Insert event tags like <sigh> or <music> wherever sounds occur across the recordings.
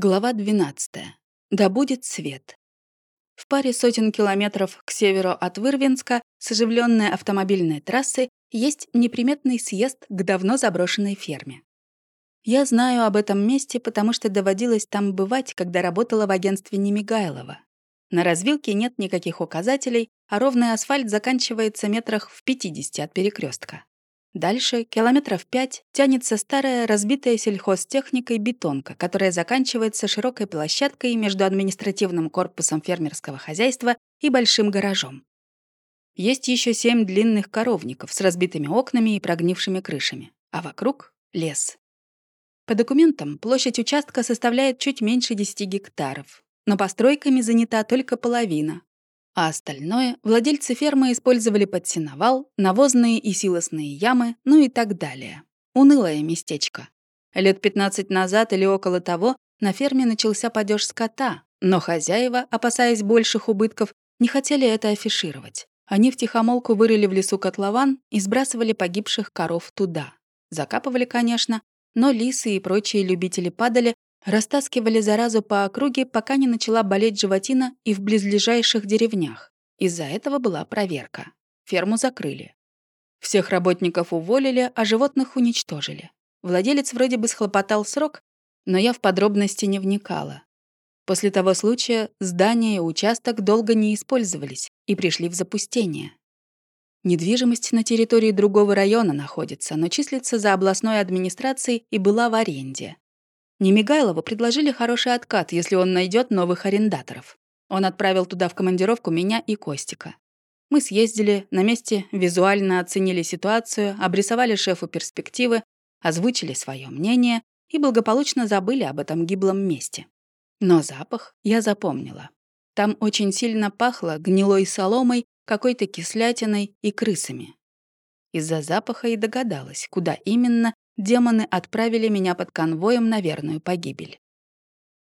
Глава 12. Да будет свет. В паре сотен километров к северу от Вырвинска с оживленной автомобильной трассы есть неприметный съезд к давно заброшенной ферме. Я знаю об этом месте, потому что доводилось там бывать, когда работала в агентстве Немигайлова. На развилке нет никаких указателей, а ровный асфальт заканчивается метрах в 50 от перекрестка. Дальше, километров пять, тянется старая разбитая сельхозтехникой бетонка, которая заканчивается широкой площадкой между административным корпусом фермерского хозяйства и большим гаражом. Есть еще семь длинных коровников с разбитыми окнами и прогнившими крышами, а вокруг — лес. По документам, площадь участка составляет чуть меньше 10 гектаров, но постройками занята только половина, а остальное владельцы фермы использовали под сеновал, навозные и силосные ямы, ну и так далее. Унылое местечко. Лет 15 назад или около того на ферме начался падеж скота, но хозяева, опасаясь больших убытков, не хотели это афишировать. Они втихомолку вырыли в лесу котлован и сбрасывали погибших коров туда. Закапывали, конечно, но лисы и прочие любители падали Растаскивали заразу по округе, пока не начала болеть животина и в близлежащих деревнях. Из-за этого была проверка. Ферму закрыли. Всех работников уволили, а животных уничтожили. Владелец вроде бы схлопотал срок, но я в подробности не вникала. После того случая здание и участок долго не использовались и пришли в запустение. Недвижимость на территории другого района находится, но числится за областной администрацией и была в аренде. Немигайлову предложили хороший откат, если он найдет новых арендаторов. Он отправил туда в командировку меня и Костика. Мы съездили, на месте визуально оценили ситуацию, обрисовали шефу перспективы, озвучили свое мнение и благополучно забыли об этом гиблом месте. Но запах я запомнила. Там очень сильно пахло гнилой соломой, какой-то кислятиной и крысами. Из-за запаха и догадалась, куда именно демоны отправили меня под конвоем на верную погибель.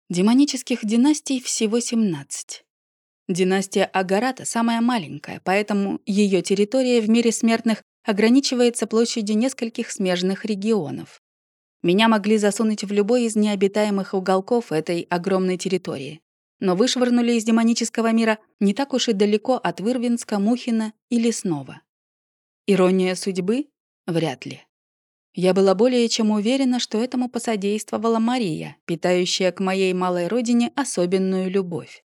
Демонических династий всего 17. Династия Агарата самая маленькая, поэтому ее территория в мире смертных ограничивается площадью нескольких смежных регионов. Меня могли засунуть в любой из необитаемых уголков этой огромной территории. Но вышвырнули из демонического мира не так уж и далеко от Вырвинска, Мухина и Лесного. Ирония судьбы? Вряд ли. Я была более чем уверена, что этому посодействовала Мария, питающая к моей малой родине особенную любовь.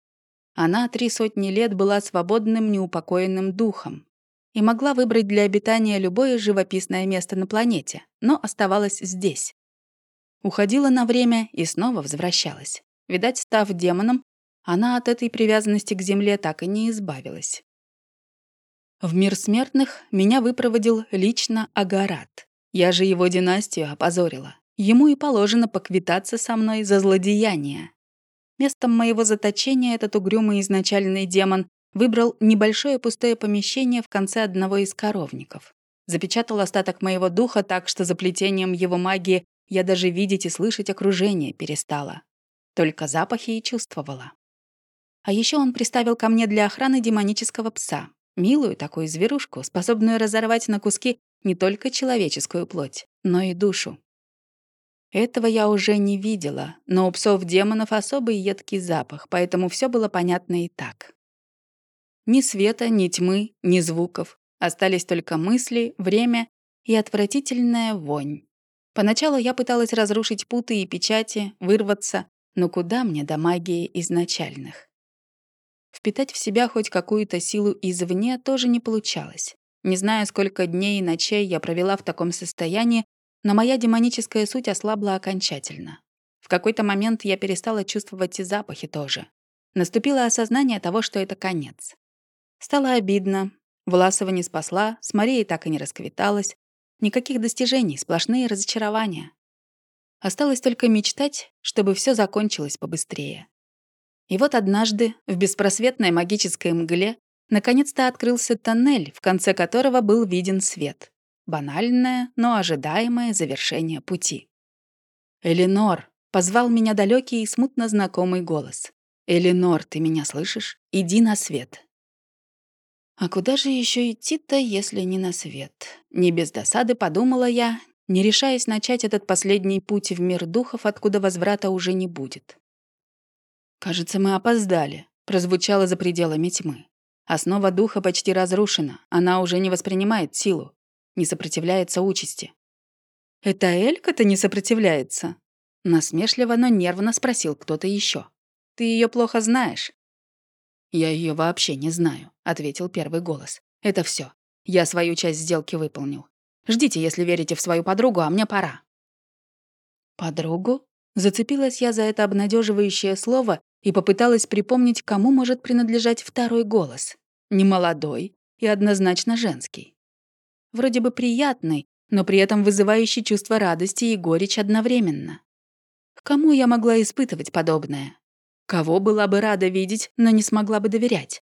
Она три сотни лет была свободным, неупокоенным духом и могла выбрать для обитания любое живописное место на планете, но оставалась здесь. Уходила на время и снова возвращалась. Видать, став демоном, она от этой привязанности к земле так и не избавилась. В мир смертных меня выпроводил лично Агарат. Я же его династию опозорила. Ему и положено поквитаться со мной за злодеяние. Местом моего заточения этот угрюмый изначальный демон выбрал небольшое пустое помещение в конце одного из коровников. Запечатал остаток моего духа так, что за плетением его магии я даже видеть и слышать окружение перестала. Только запахи и чувствовала. А еще он приставил ко мне для охраны демонического пса. Милую такую зверушку, способную разорвать на куски не только человеческую плоть, но и душу. Этого я уже не видела, но у псов-демонов особый едкий запах, поэтому все было понятно и так. Ни света, ни тьмы, ни звуков. Остались только мысли, время и отвратительная вонь. Поначалу я пыталась разрушить путы и печати, вырваться, но куда мне до магии изначальных? Впитать в себя хоть какую-то силу извне тоже не получалось. Не знаю, сколько дней и ночей я провела в таком состоянии, но моя демоническая суть ослабла окончательно. В какой-то момент я перестала чувствовать и запахи тоже. Наступило осознание того, что это конец. Стало обидно. Власова не спасла, с Марией так и не расквиталась. Никаких достижений, сплошные разочарования. Осталось только мечтать, чтобы все закончилось побыстрее. И вот однажды, в беспросветной магической мгле, Наконец-то открылся тоннель, в конце которого был виден свет. Банальное, но ожидаемое завершение пути. «Эленор!» — позвал меня далекий и смутно знакомый голос. «Эленор, ты меня слышишь? Иди на свет!» А куда же еще идти-то, если не на свет? Не без досады подумала я, не решаясь начать этот последний путь в мир духов, откуда возврата уже не будет. «Кажется, мы опоздали», — прозвучало за пределами тьмы. Основа духа почти разрушена, она уже не воспринимает силу, не сопротивляется участи. «Это Элька-то не сопротивляется?» Насмешливо, но нервно спросил кто-то еще. «Ты ее плохо знаешь?» «Я ее вообще не знаю», — ответил первый голос. «Это все. Я свою часть сделки выполнил. Ждите, если верите в свою подругу, а мне пора». «Подругу?» Зацепилась я за это обнадеживающее слово и попыталась припомнить, кому может принадлежать второй голос. Немолодой и однозначно женский. Вроде бы приятный, но при этом вызывающий чувство радости и горечь одновременно. Кому я могла испытывать подобное? Кого была бы рада видеть, но не смогла бы доверять?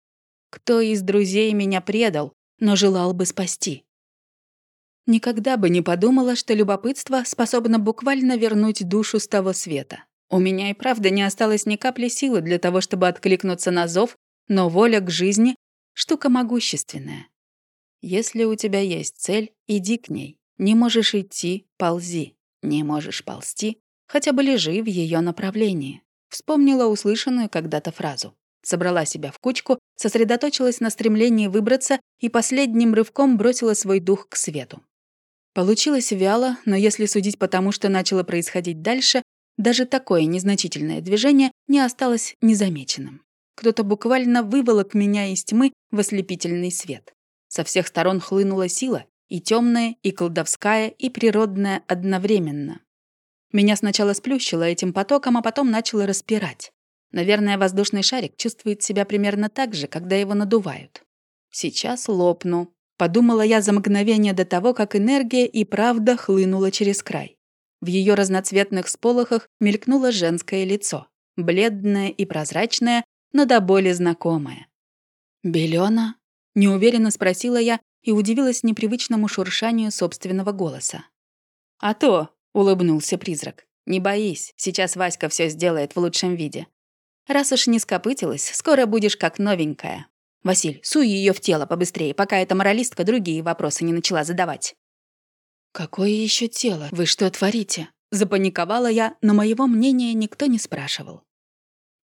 Кто из друзей меня предал, но желал бы спасти? Никогда бы не подумала, что любопытство способно буквально вернуть душу с того света. У меня и правда не осталось ни капли силы для того, чтобы откликнуться на зов, но воля к жизни — штука могущественная. Если у тебя есть цель, иди к ней. Не можешь идти — ползи. Не можешь ползти — хотя бы лежи в ее направлении. Вспомнила услышанную когда-то фразу. Собрала себя в кучку, сосредоточилась на стремлении выбраться и последним рывком бросила свой дух к свету. Получилось вяло, но если судить по тому, что начало происходить дальше, даже такое незначительное движение не осталось незамеченным. Кто-то буквально выволок меня из тьмы в ослепительный свет. Со всех сторон хлынула сила, и темная, и колдовская, и природная одновременно. Меня сначала сплющило этим потоком, а потом начало распирать. Наверное, воздушный шарик чувствует себя примерно так же, когда его надувают. Сейчас лопну, Подумала я за мгновение до того, как энергия и правда хлынула через край. В ее разноцветных сполохах мелькнуло женское лицо, бледное и прозрачное, но до боли знакомое. «Белена?» — неуверенно спросила я и удивилась непривычному шуршанию собственного голоса. «А то!» — улыбнулся призрак. «Не боись, сейчас Васька все сделает в лучшем виде. Раз уж не скопытилась, скоро будешь как новенькая». Василь, суй ее в тело побыстрее, пока эта моралистка другие вопросы не начала задавать. «Какое еще тело? Вы что творите?» Запаниковала я, но моего мнения никто не спрашивал.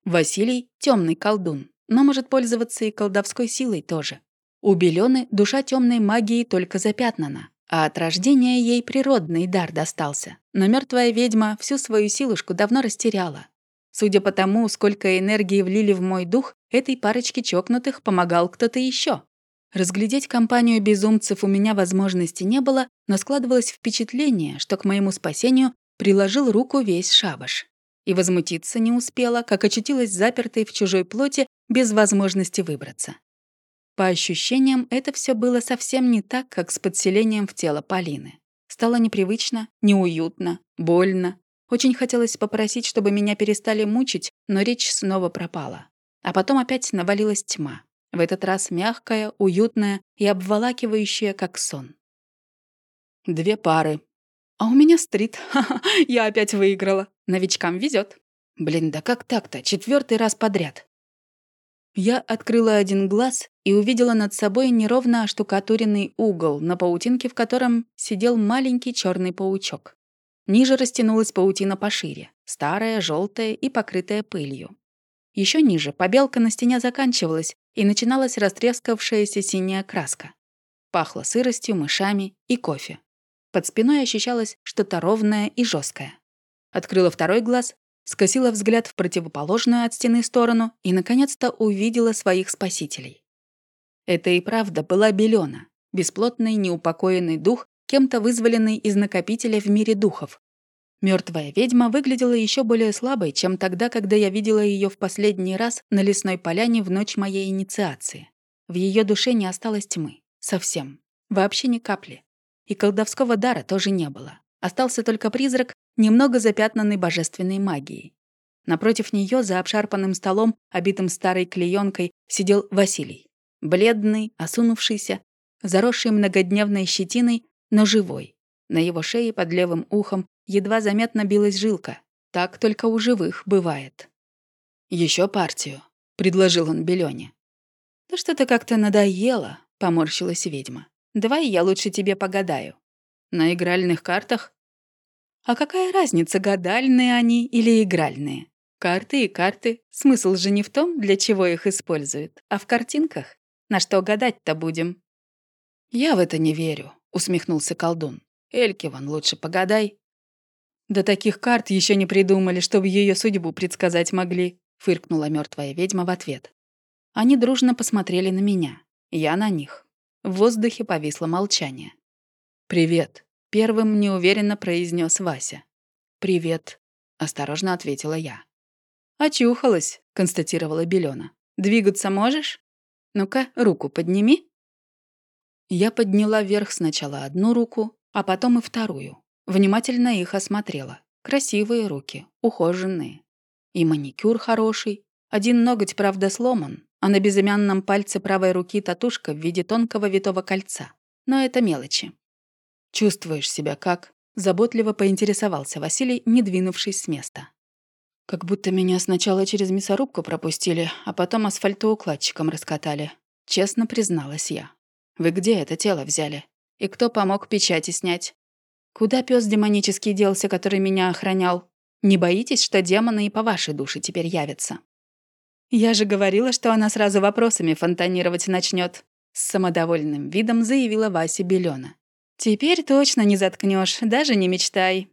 Василий — темный колдун, но может пользоваться и колдовской силой тоже. У Белены душа темной магии только запятнана, а от рождения ей природный дар достался. Но мертвая ведьма всю свою силушку давно растеряла. Судя по тому, сколько энергии влили в мой дух, этой парочке чокнутых помогал кто-то еще. Разглядеть компанию безумцев у меня возможности не было, но складывалось впечатление, что к моему спасению приложил руку весь шабаш. И возмутиться не успела, как очутилась запертой в чужой плоти без возможности выбраться. По ощущениям, это все было совсем не так, как с подселением в тело Полины. Стало непривычно, неуютно, больно, очень хотелось попросить, чтобы меня перестали мучить, но речь снова пропала. А потом опять навалилась тьма. В этот раз мягкая, уютная и обволакивающая, как сон. Две пары. А у меня стрит. <laughs> Я опять выиграла. Новичкам везет. Блин, да как так-то? Четвертый раз подряд. Я открыла один глаз и увидела над собой неровно оштукатуренный угол, на паутинке в котором сидел маленький черный паучок. Ниже растянулась паутина пошире, старая, желтая и покрытая пылью. Еще ниже побелка на стене заканчивалась, и начиналась растрескавшаяся синяя краска. Пахло сыростью, мышами и кофе. Под спиной ощущалось что-то ровное и жесткое. Открыла второй глаз, скосила взгляд в противоположную от стены сторону и, наконец-то, увидела своих спасителей. Это и правда была Белена, бесплотный неупокоенный дух, кем-то вызволенный из накопителя в мире духов. Мертвая ведьма выглядела еще более слабой, чем тогда, когда я видела ее в последний раз на лесной поляне в ночь моей инициации. В ее душе не осталось тьмы. Совсем. Вообще ни капли. И колдовского дара тоже не было. Остался только призрак, немного запятнанный божественной магией. Напротив нее за обшарпанным столом, обитым старой клеенкой, сидел Василий. Бледный, осунувшийся, заросший многодневной щетиной, но живой. На его шее под левым ухом едва заметно билась жилка. Так только у живых бывает. Еще партию», — предложил он Белёне. «Да что-то как-то надоело», — поморщилась ведьма. «Давай я лучше тебе погадаю». «На игральных картах?» «А какая разница, гадальные они или игральные? Карты и карты. Смысл же не в том, для чего их используют, а в картинках. На что гадать-то будем?» «Я в это не верю», — усмехнулся колдун. «Эльке вон лучше погадай». «Да таких карт еще не придумали, чтобы ее судьбу предсказать могли», — фыркнула мертвая ведьма в ответ. Они дружно посмотрели на меня. Я на них. В воздухе повисло молчание. «Привет», — первым неуверенно произнес Вася. «Привет», — осторожно ответила я. «Очухалась», — констатировала Белена. «Двигаться можешь? Ну-ка, руку подними». Я подняла вверх сначала одну руку, а потом и вторую. Внимательно их осмотрела. Красивые руки, ухоженные. И маникюр хороший. Один ноготь, правда, сломан, а на безымянном пальце правой руки татушка в виде тонкого витого кольца. Но это мелочи. «Чувствуешь себя как?» — заботливо поинтересовался Василий, не двинувшись с места. «Как будто меня сначала через мясорубку пропустили, а потом асфальтоукладчиком раскатали», — честно призналась я. «Вы где это тело взяли? И кто помог печати снять? Куда пес демонический делся, который меня охранял? Не боитесь, что демоны и по вашей душе теперь явятся?» «Я же говорила, что она сразу вопросами фонтанировать начнет. с самодовольным видом заявила Вася Белена. «Теперь точно не заткнешь, даже не мечтай.